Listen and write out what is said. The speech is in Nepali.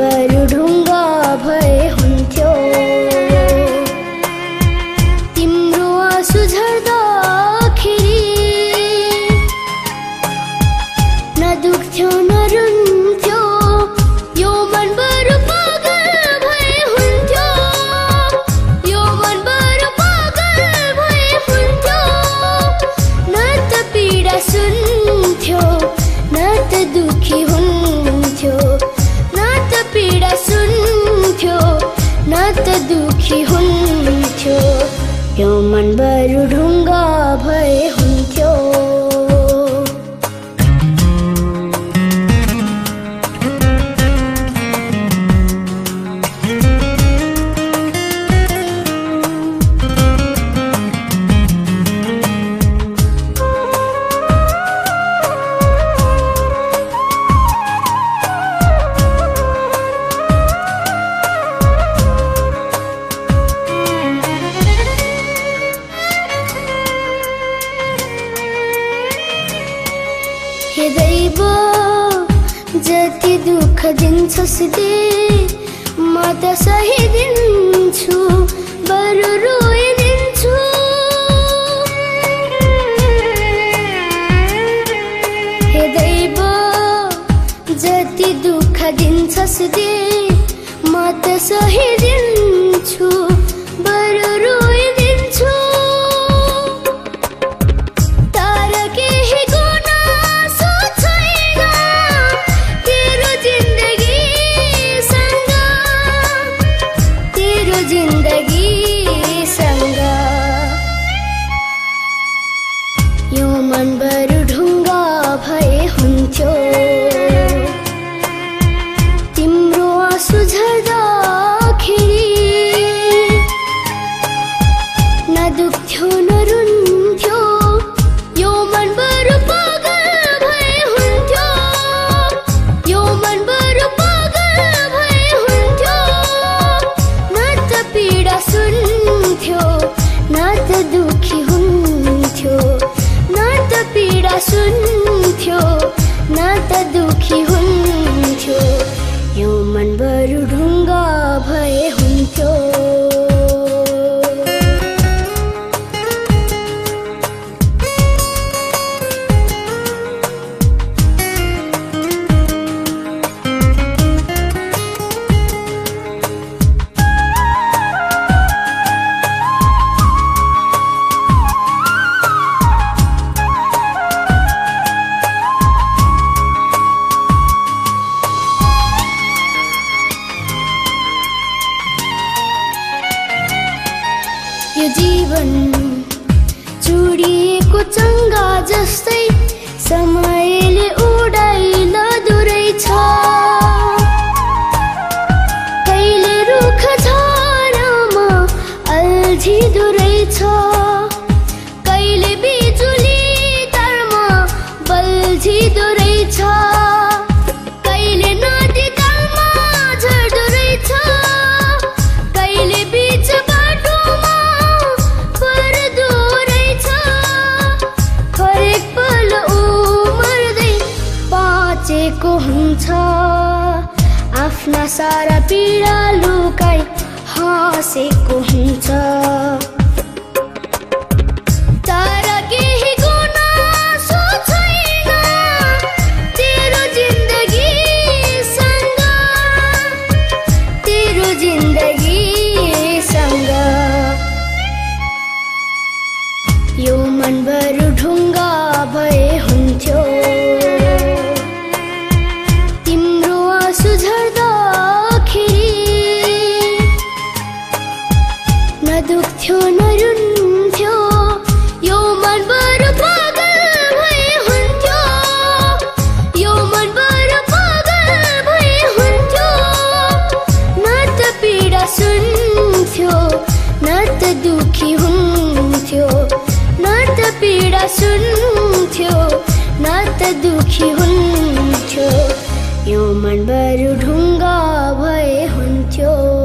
but दुखी हुन्थ्यो। यो मन बरु ढुङ्गा भए सकिँदैबो जति दुःख दिन्छस सिधै म त सही दिन्छु बरु रोइदिन्छु। हे दैबो जति दुःख दिन्छस् सिधै म त सही दिन्छु सुन्थ्यो। न यो जीवन चुडिएको चङ्गा जस्तै समयले हुन्छ। आफ्ना सारा पीडा लुकाई हाँसेको हुन्छ। दुखी हुन्थ्यो। यो मन बरु ढुङ्गा भए हुन्थ्यो।